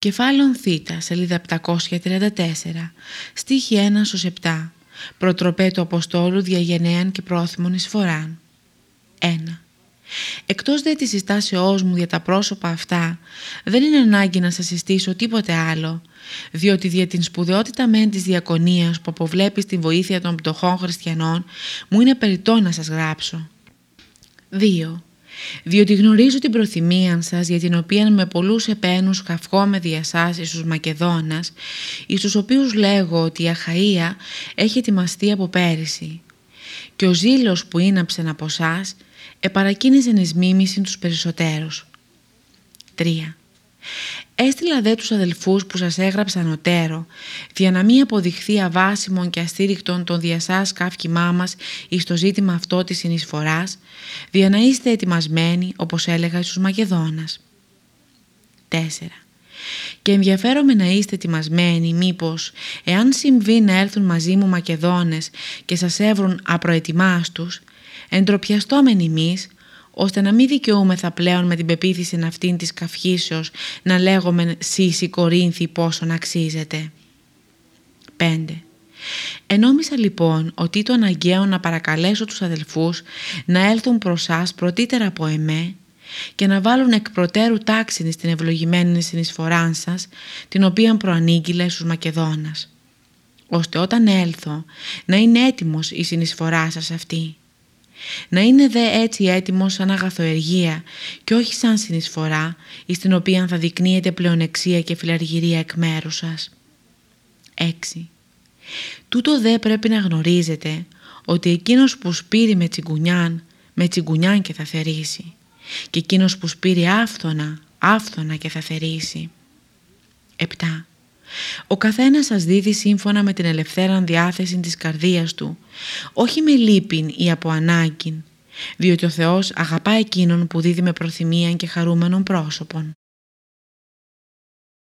Κεφάλαιο Θ, σελίδα 734, στίχη 1 7, προτροπέ του Αποστόλου διαγενέαν και πρόθυμων εισφοράν. 1. Εκτός δε της συστάσεώς μου για τα πρόσωπα αυτά, δεν είναι ανάγκη να σας συστήσω τίποτε άλλο, διότι δια την σπουδαιότητα μεν της διακονίας που αποβλέπεις στη βοήθεια των πτωχών χριστιανών, μου είναι περιττό να σας γράψω. 2 διότι γνωρίζω την προθυμία σας για την οποία με πολλούς επένους με διασάσει στους Μακεδόνας, εις τους οποίους λέγω ότι η Αχαΐα έχει ετοιμαστεί από πέρυσι και ο ζήλος που είναψεν από εσά επαρακίνησε εις μίμηση τους περισσότερους. 3. Έστειλα δε τους αδελφούς που σας έγραψαν οτέρο, για να μην αποδειχθεί αβάσιμον και αστήρικτον τον διασάς καύκημά μας εις το ζήτημα αυτό της συνεισφοράς, για να είστε ετοιμασμένοι, όπως έλεγα στους Μακεδόνας. 4. Και ενδιαφέρομαι να είστε ετοιμασμένοι μήπως, εάν συμβεί να έρθουν μαζί μου Μακεδόνες και σας έβρουν απροετοιμάστους, εντροπιαστόμενοι εμείς, ώστε να μην δικαιούμεθα πλέον με την πεποίθηση αυτήν της καυχήσεως να λέγομαι «Σύση Κορίνθη πόσον αξίζεται». 5. Ενόμισα λοιπόν ότι το αναγκαίο να παρακαλέσω τους αδελφούς να έλθουν προς σας πρωτήτερα από εμέ και να βάλουν εκ προτέρου τάξη στην ευλογημένη συνεισφορά σας, την οποία προανήγγειλε στους Μακεδόνας, ώστε όταν έλθω να είναι έτοιμος η συνεισφορά σας αυτή. Να είναι δε έτσι έτοιμος σαν αγαθοεργία και όχι σαν συνεισφορά, εις την οποία θα δεικνύεται πλεονεξία και φιλαργυρία εκ μέρους σας. 6. Τούτο δε πρέπει να γνωρίζετε ότι εκείνος που σπείρει με τσιγκουνιάν, με τσιγκουνιάν και θα θερήσει και εκείνος που σπείρει άφθονα, άφθονα και θα θερήσει. 7. Ο καθένας σας δίδει σύμφωνα με την ελευθέραν διάθεση της καρδίας του, όχι με λύπην ή από ανάγκην, διότι ο Θεός αγαπά εκείνον που δίδει με προθυμία και χαρούμενων πρόσωπον.